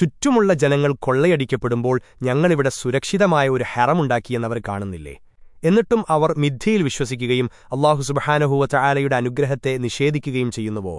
ചുറ്റുമുള്ള ജനങ്ങൾ കൊള്ളയടിക്കപ്പെടുമ്പോൾ ഞങ്ങളിവിടെ സുരക്ഷിതമായ ഒരു ഹെറമുണ്ടാക്കിയെന്നവർ കാണുന്നില്ലേ? എന്നിട്ടും അവർ മിഥ്യയിൽ വിശ്വസിക്കുകയും അള്ളാഹു സുബഹാനഹുവ ചായാലയുടെ അനുഗ്രഹത്തെ നിഷേധിക്കുകയും ചെയ്യുന്നുവോ?